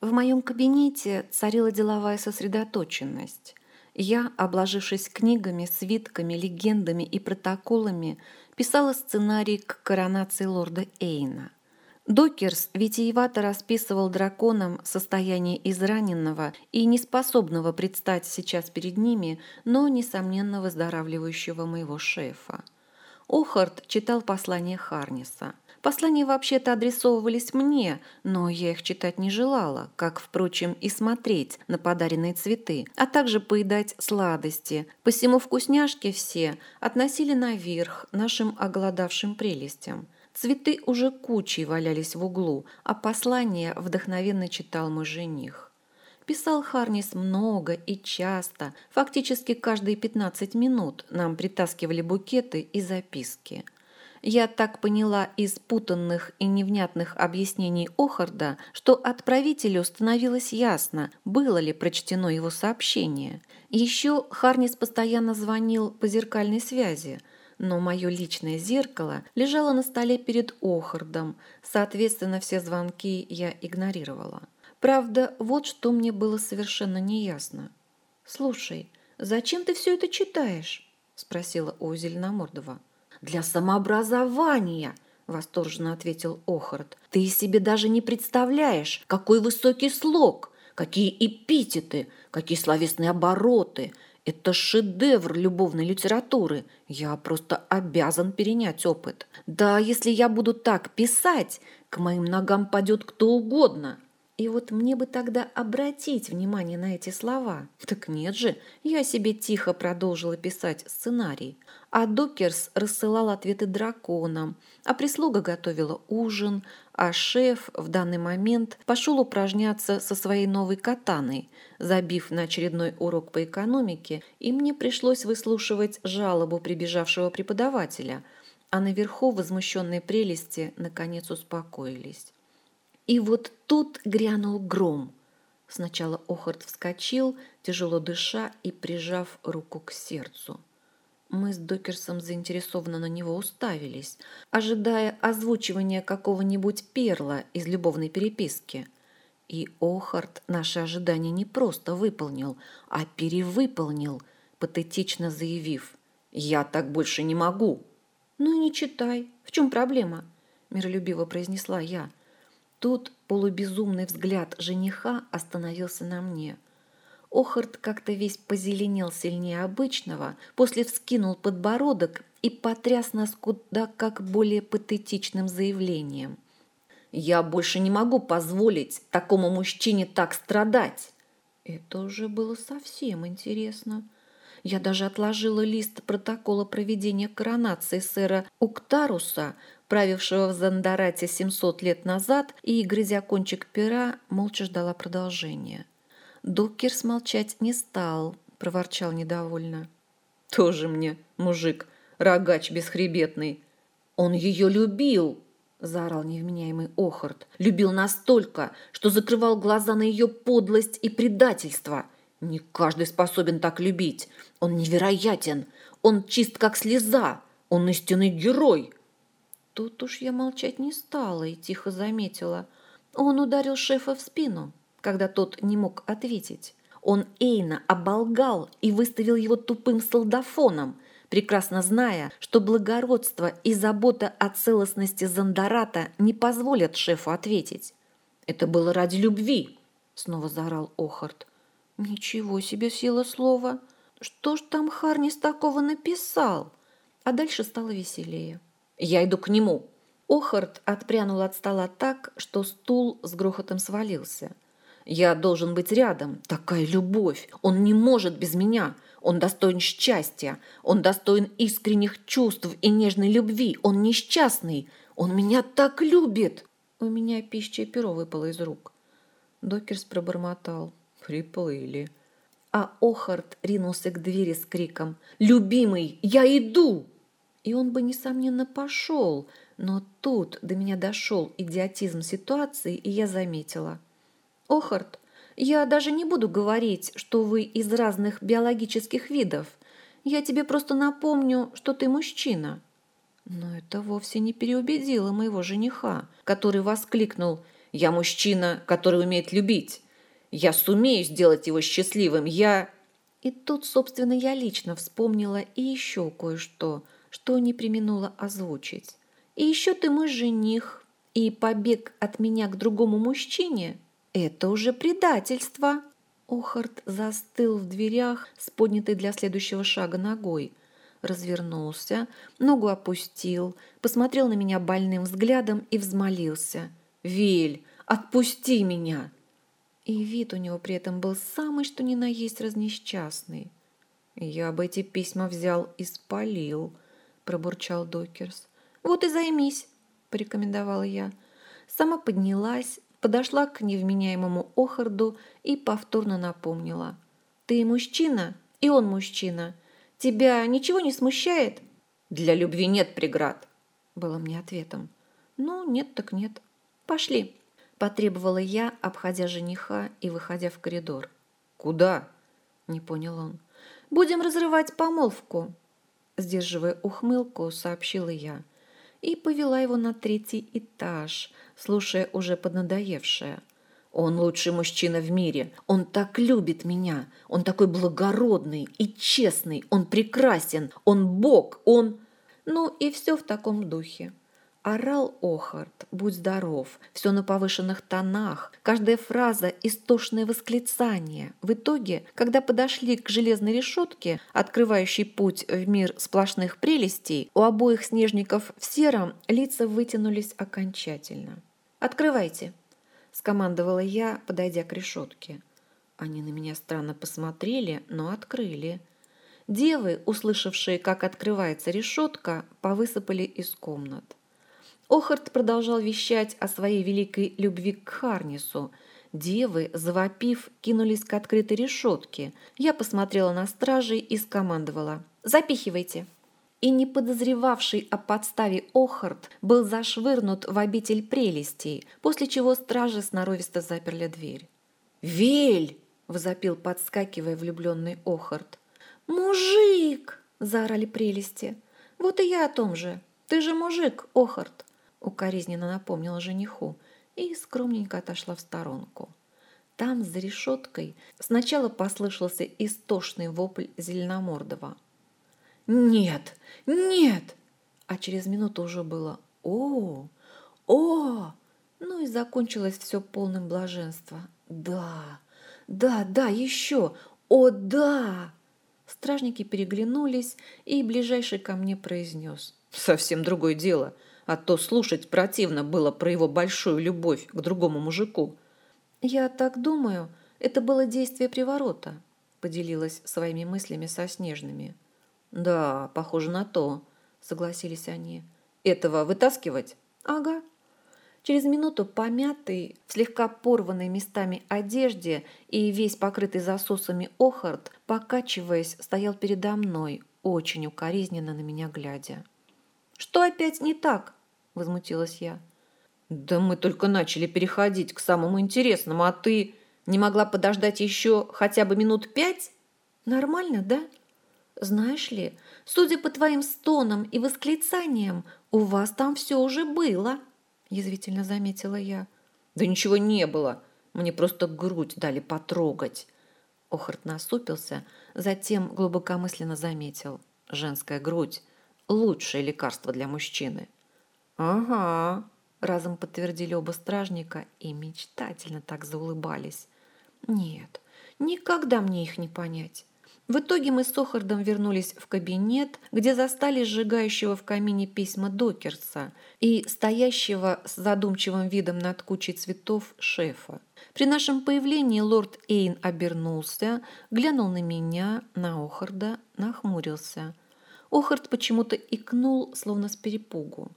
В моем кабинете царила деловая сосредоточенность. Я, обложившись книгами, свитками, легендами и протоколами, писала сценарий к коронации лорда Эйна. Докерс витиевато расписывал драконам состояние израненного и неспособного предстать сейчас перед ними, но, несомненно, выздоравливающего моего шефа. Охард читал послание Харниса – Послания вообще-то адресовывались мне, но я их читать не желала, как, впрочем, и смотреть на подаренные цветы, а также поедать сладости. Посему вкусняшки все относили наверх нашим оголодавшим прелестям. Цветы уже кучей валялись в углу, а послание вдохновенно читал мой жених. Писал Харнис много и часто, фактически каждые 15 минут нам притаскивали букеты и записки – я так поняла из путанных и невнятных объяснений Охарда, что отправителю становилось ясно, было ли прочтено его сообщение. Еще Харнис постоянно звонил по зеркальной связи, но мое личное зеркало лежало на столе перед Охардом, соответственно, все звонки я игнорировала. Правда, вот что мне было совершенно неясно. «Слушай, зачем ты все это читаешь?» – спросила у Зеленомордова для самообразования», – восторженно ответил Охард. «Ты себе даже не представляешь, какой высокий слог, какие эпитеты, какие словесные обороты. Это шедевр любовной литературы. Я просто обязан перенять опыт. Да, если я буду так писать, к моим ногам падет кто угодно». И вот мне бы тогда обратить внимание на эти слова. Так нет же, я себе тихо продолжила писать сценарий. А Докерс рассылал ответы драконам, а прислуга готовила ужин, а шеф в данный момент пошел упражняться со своей новой катаной, забив на очередной урок по экономике, и мне пришлось выслушивать жалобу прибежавшего преподавателя, а наверху возмущенные прелести наконец успокоились. И вот тут грянул гром. Сначала Охард вскочил, тяжело дыша и прижав руку к сердцу. Мы с Докерсом заинтересованно на него уставились, ожидая озвучивания какого-нибудь перла из любовной переписки. И Охард наши ожидания не просто выполнил, а перевыполнил, патетично заявив «Я так больше не могу». «Ну и не читай. В чем проблема?» – миролюбиво произнесла я. Тут полубезумный взгляд жениха остановился на мне. Охард как-то весь позеленел сильнее обычного, после вскинул подбородок и потряс нас куда как более патетичным заявлением. «Я больше не могу позволить такому мужчине так страдать!» Это уже было совсем интересно. Я даже отложила лист протокола проведения коронации сэра Уктаруса, правившего в Зандарате 700 лет назад, и, грызя кончик пера, молча ждала продолжения. Доккер смолчать не стал, проворчал недовольно. «Тоже мне, мужик, рогач бесхребетный. Он ее любил!» – заорал невменяемый Охард. «Любил настолько, что закрывал глаза на ее подлость и предательство. Не каждый способен так любить. Он невероятен. Он чист, как слеза. Он истинный герой. Тут уж я молчать не стала и тихо заметила. Он ударил шефа в спину, когда тот не мог ответить. Он Эйна оболгал и выставил его тупым солдафоном, прекрасно зная, что благородство и забота о целостности Зандарата не позволят шефу ответить. «Это было ради любви!» — снова заорал Охард. «Ничего себе сила слова! Что ж там Харнис такого написал?» А дальше стало веселее. Я иду к нему». Охард отпрянул от стола так, что стул с грохотом свалился. «Я должен быть рядом. Такая любовь! Он не может без меня. Он достоин счастья. Он достоин искренних чувств и нежной любви. Он несчастный. Он меня так любит!» У меня пища и перо выпало из рук. Докерс пробормотал. «Приплыли». А Охард ринулся к двери с криком «Любимый, я иду!» И он бы, несомненно, пошел, но тут до меня дошел идиотизм ситуации, и я заметила. «Охард, я даже не буду говорить, что вы из разных биологических видов. Я тебе просто напомню, что ты мужчина». Но это вовсе не переубедило моего жениха, который воскликнул Я мужчина, который умеет любить. Я сумею сделать его счастливым. Я...» И тут, собственно, я лично вспомнила и еще кое-что, что не применула озвучить. «И еще ты мой жених, и побег от меня к другому мужчине – это уже предательство!» Охард застыл в дверях с поднятой для следующего шага ногой. Развернулся, ногу опустил, посмотрел на меня больным взглядом и взмолился. «Виль, отпусти меня!» И вид у него при этом был самый что ни на есть разнесчастный. «Я бы эти письма взял и спалил», – пробурчал Докерс. «Вот и займись», – порекомендовала я. Сама поднялась, подошла к невменяемому Охарду и повторно напомнила. «Ты мужчина, и он мужчина. Тебя ничего не смущает?» «Для любви нет преград», – было мне ответом. «Ну, нет так нет. Пошли», – потребовала я, обходя жениха и выходя в коридор. «Куда?» – не понял он. «Будем разрывать помолвку», – сдерживая ухмылку, сообщила я и повела его на третий этаж, слушая уже поднадоевшее. «Он лучший мужчина в мире. Он так любит меня. Он такой благородный и честный. Он прекрасен. Он Бог. Он...» Ну и все в таком духе. Орал Охард, будь здоров, все на повышенных тонах, каждая фраза – истошное восклицание. В итоге, когда подошли к железной решетке, открывающей путь в мир сплошных прелестей, у обоих снежников в сером лица вытянулись окончательно. «Открывайте», – скомандовала я, подойдя к решетке. Они на меня странно посмотрели, но открыли. Девы, услышавшие, как открывается решетка, повысыпали из комнат. Охарт продолжал вещать о своей великой любви к Харнису. Девы, завопив, кинулись к открытой решетке. Я посмотрела на стражей и скомандовала «Запихивайте!». И не подозревавший о подставе Охарт был зашвырнут в обитель прелестей, после чего стражи сноровисто заперли дверь. «Вель!» – возопил, подскакивая влюбленный Охарт. «Мужик!» – заорали прелести. «Вот и я о том же. Ты же мужик, Охарт!» Укоризненно напомнила жениху и скромненько отошла в сторонку. Там, за решеткой, сначала послышался истошный вопль Зеленомордова. «Нет! Нет!» А через минуту уже было «О! О!» Ну и закончилось все полным блаженства. «Да! Да! Да! Еще! О, да!» Стражники переглянулись, и ближайший ко мне произнес. «Совсем другое дело а то слушать противно было про его большую любовь к другому мужику. «Я так думаю, это было действие приворота», – поделилась своими мыслями со Снежными. «Да, похоже на то», – согласились они. «Этого вытаскивать?» «Ага». Через минуту помятый, в слегка порванной местами одежде и весь покрытый засосами Охард, покачиваясь, стоял передо мной, очень укоризненно на меня глядя. «Что опять не так?» Возмутилась я. Да мы только начали переходить к самому интересному, а ты не могла подождать еще хотя бы минут пять? Нормально, да? Знаешь ли, судя по твоим стонам и восклицаниям, у вас там все уже было, язвительно заметила я. Да ничего не было. Мне просто грудь дали потрогать. Охарт насупился, затем глубокомысленно заметил. Женская грудь – лучшее лекарство для мужчины. «Ага», – разом подтвердили оба стражника и мечтательно так заулыбались. «Нет, никогда мне их не понять». В итоге мы с Охардом вернулись в кабинет, где застали сжигающего в камине письма Докерса и стоящего с задумчивым видом над кучей цветов шефа. При нашем появлении лорд Эйн обернулся, глянул на меня, на Охарда, нахмурился. Охард почему-то икнул, словно с перепугу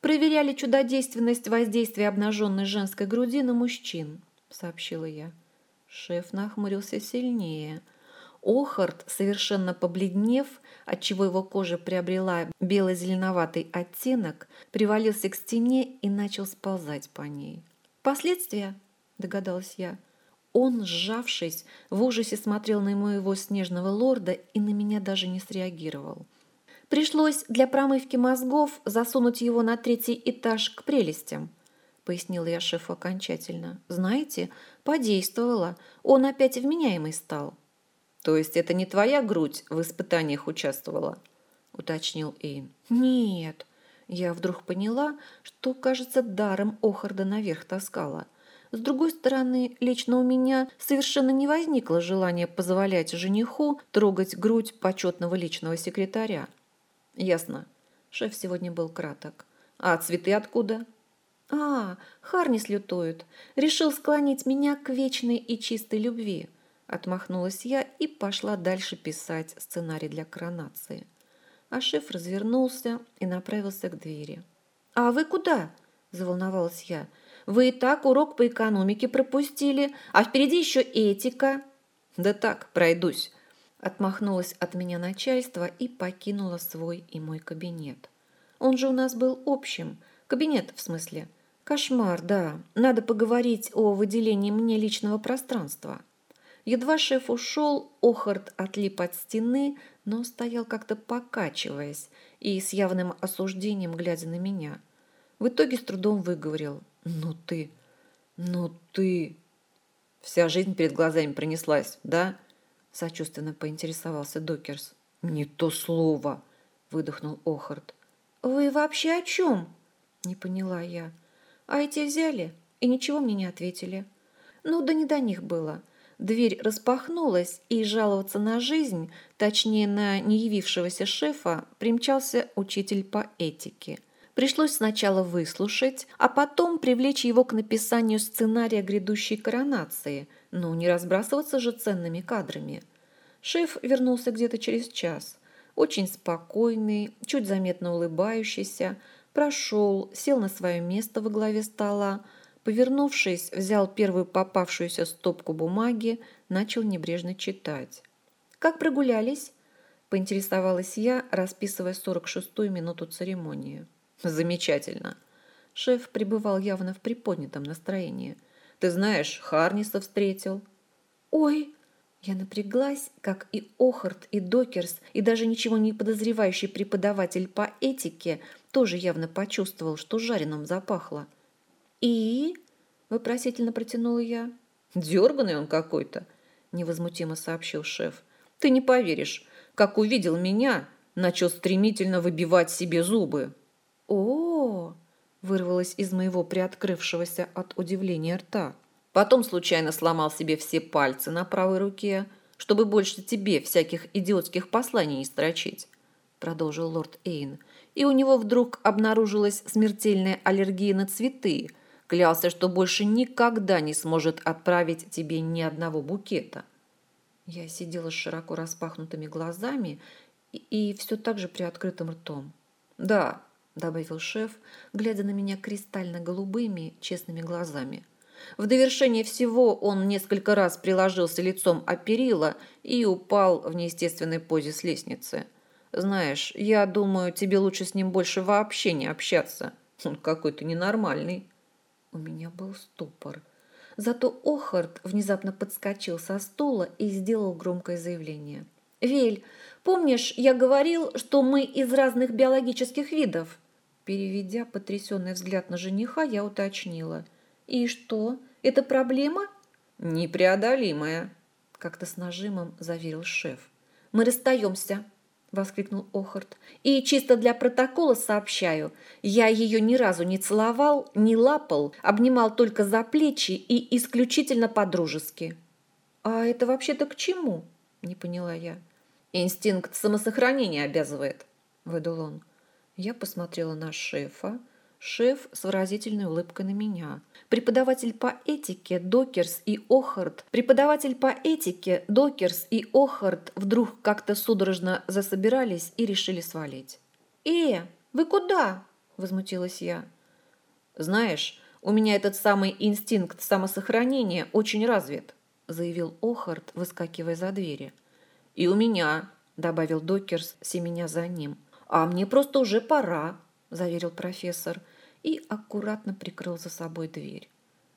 проверяли чудодейственность воздействия обнаженной женской груди на мужчин», — сообщила я. Шеф нахмурился сильнее. Охард, совершенно побледнев, отчего его кожа приобрела бело-зеленоватый оттенок, привалился к стене и начал сползать по ней. «Последствия?» – догадалась я. Он, сжавшись, в ужасе смотрел на моего снежного лорда и на меня даже не среагировал. Пришлось для промывки мозгов засунуть его на третий этаж к прелестям, пояснила я шефу окончательно. «Знаете, подействовало. Он опять вменяемый стал». «То есть это не твоя грудь в испытаниях участвовала?» – уточнил Эйн. «Нет». Я вдруг поняла, что, кажется, даром Охарда наверх таскала. С другой стороны, лично у меня совершенно не возникло желания позволять жениху трогать грудь почетного личного секретаря. «Ясно». Шеф сегодня был краток. «А цветы откуда?» «А, Харнис лютует. Решил склонить меня к вечной и чистой любви». Отмахнулась я и пошла дальше писать сценарий для коронации. А шеф развернулся и направился к двери. «А вы куда?» – заволновалась я. «Вы и так урок по экономике пропустили, а впереди еще этика». «Да так, пройдусь», – отмахнулась от меня начальство и покинула свой и мой кабинет. Он же у нас был общим. Кабинет, в смысле. Кошмар, да. Надо поговорить о выделении мне личного пространства. Едва шеф ушел, Охард отлип от стены, но стоял как-то покачиваясь и с явным осуждением глядя на меня. В итоге с трудом выговорил. «Ну ты, ну ты...» «Вся жизнь перед глазами пронеслась, да?» Сочувственно поинтересовался Докерс. «Не то слово!» – выдохнул Охард. «Вы вообще о чем?» – не поняла я. А эти взяли и ничего мне не ответили. Ну да не до них было. Дверь распахнулась, и жаловаться на жизнь, точнее на неявившегося шефа, примчался учитель по этике. Пришлось сначала выслушать, а потом привлечь его к написанию сценария грядущей коронации, ну не разбрасываться же ценными кадрами. Шеф вернулся где-то через час, очень спокойный, чуть заметно улыбающийся, прошел, сел на свое место во главе стола, повернувшись, взял первую попавшуюся стопку бумаги, начал небрежно читать. «Как прогулялись?» – поинтересовалась я, расписывая сорок шестую минуту церемонии. «Замечательно!» Шеф пребывал явно в приподнятом настроении. «Ты знаешь, Харниса встретил». «Ой!» Я напряглась, как и Охарт, и Докерс, и даже ничего не подозревающий преподаватель по этике тоже явно почувствовал, что жареным запахло. «И?» – вопросительно протянула я. «Дерганный он какой-то», – невозмутимо сообщил шеф. «Ты не поверишь, как увидел меня, начал стремительно выбивать себе зубы». Вырвалось из моего приоткрывшегося от удивления рта. Потом случайно сломал себе все пальцы на правой руке, чтобы больше тебе всяких идиотских посланий не строчить, продолжил лорд Эйн. И у него вдруг обнаружилась смертельная аллергия на цветы. Клялся, что больше никогда не сможет отправить тебе ни одного букета. Я сидела с широко распахнутыми глазами и, и все так же приоткрытым ртом. «Да», – добавил шеф, глядя на меня кристально-голубыми, честными глазами – в довершение всего он несколько раз приложился лицом о перила и упал в неестественной позе с лестницы. «Знаешь, я думаю, тебе лучше с ним больше вообще не общаться. Он какой-то ненормальный». У меня был ступор. Зато Охард внезапно подскочил со стула и сделал громкое заявление. «Вель, помнишь, я говорил, что мы из разных биологических видов?» Переведя потрясенный взгляд на жениха, я уточнила – «И что? Это проблема?» «Непреодолимая», – как-то с нажимом заверил шеф. «Мы расстаемся», – воскликнул Охарт. «И чисто для протокола сообщаю, я ее ни разу не целовал, не лапал, обнимал только за плечи и исключительно по-дружески». «А это вообще-то к чему?» – не поняла я. «Инстинкт самосохранения обязывает», – выдал он. Я посмотрела на шефа, Шеф с выразительной улыбкой на меня. Преподаватель по этике Докерс и Охард. Преподаватель по этике Докерс и Охард вдруг как-то судорожно засобирались и решили свалить. «Э, вы куда?» – возмутилась я. «Знаешь, у меня этот самый инстинкт самосохранения очень развит», – заявил Охард, выскакивая за двери. «И у меня», – добавил Докерс, семеня за ним. «А мне просто уже пора», – заверил профессор и аккуратно прикрыл за собой дверь.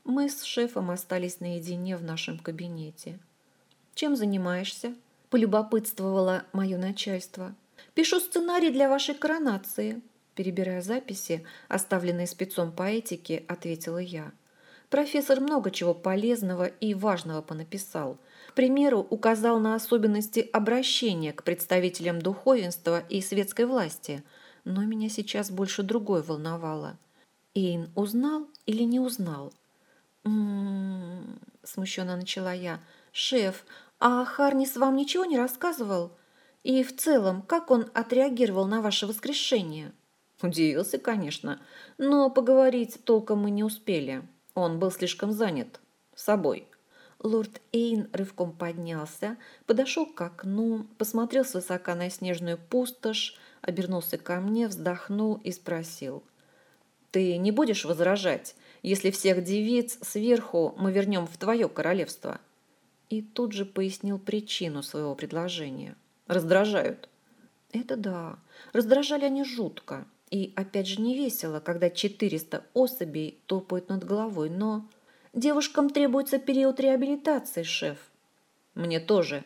Мы с шефом остались наедине в нашем кабинете. «Чем занимаешься?» – полюбопытствовало мое начальство. «Пишу сценарий для вашей коронации». Перебирая записи, оставленные спецом по этике, ответила я. Профессор много чего полезного и важного понаписал. К примеру, указал на особенности обращения к представителям духовенства и светской власти. Но меня сейчас больше другое волновало. Эйн узнал или не узнал? «М-м-м», смущенно начала я. «Шеф, а Харнис вам ничего не рассказывал? И в целом, как он отреагировал на ваше воскрешение?» Удивился, конечно, но поговорить толком мы не успели. Он был слишком занят собой. Лорд Эйн рывком поднялся, подошел к окну, посмотрел свысока на снежную пустошь, обернулся ко мне, вздохнул и спросил. «Ты не будешь возражать, если всех девиц сверху мы вернем в твое королевство?» И тут же пояснил причину своего предложения. «Раздражают». «Это да, раздражали они жутко. И опять же не весело, когда 400 особей топают над головой, но девушкам требуется период реабилитации, шеф. Мне тоже,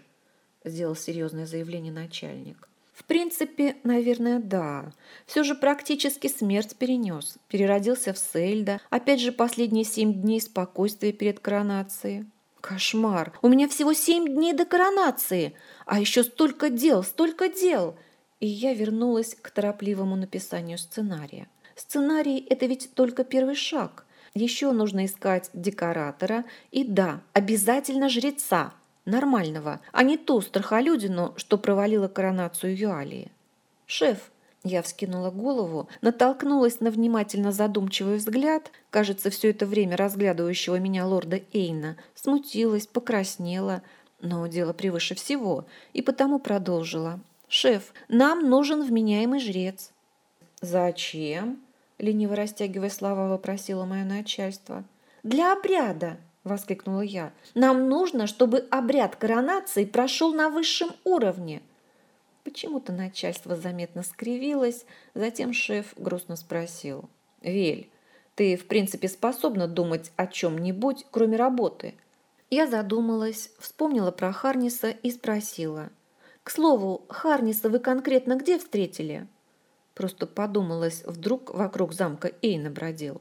сделал серьезное заявление начальник. В принципе, наверное, да. Все же практически смерть перенес. Переродился в Сельда. Опять же, последние семь дней спокойствия перед коронацией. Кошмар! У меня всего семь дней до коронации! А еще столько дел, столько дел! И я вернулась к торопливому написанию сценария. Сценарий – это ведь только первый шаг. Еще нужно искать декоратора и, да, обязательно жреца, нормального, а не ту страхолюдину, что провалила коронацию Юалии. «Шеф», я вскинула голову, натолкнулась на внимательно задумчивый взгляд, кажется, все это время разглядывающего меня лорда Эйна, смутилась, покраснела, но дело превыше всего, и потому продолжила. «Шеф, нам нужен вменяемый жрец». «Зачем?» – лениво растягивая слова, вопросило мое начальство. «Для обряда!» – воскликнула я. «Нам нужно, чтобы обряд коронации прошел на высшем уровне». Почему-то начальство заметно скривилось, затем шеф грустно спросил. «Вель, ты, в принципе, способна думать о чем-нибудь, кроме работы?» Я задумалась, вспомнила про Харниса и спросила – к слову, Харниса вы конкретно где встретили? Просто подумалось, вдруг вокруг замка Эйна бродил.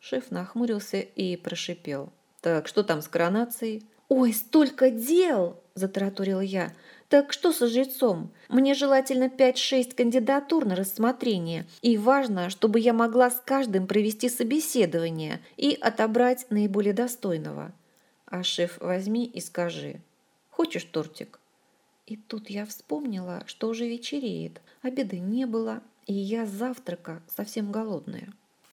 Шеф нахмурился и прошипел. «Так что там с коронацией?» «Ой, столько дел!» – затараторила я. «Так что со жрецом? Мне желательно 5-6 кандидатур на рассмотрение, и важно, чтобы я могла с каждым провести собеседование и отобрать наиболее достойного. А шеф возьми и скажи. Хочешь тортик?» И тут я вспомнила, что уже вечереет, обеда не было, и я завтрака совсем голодная.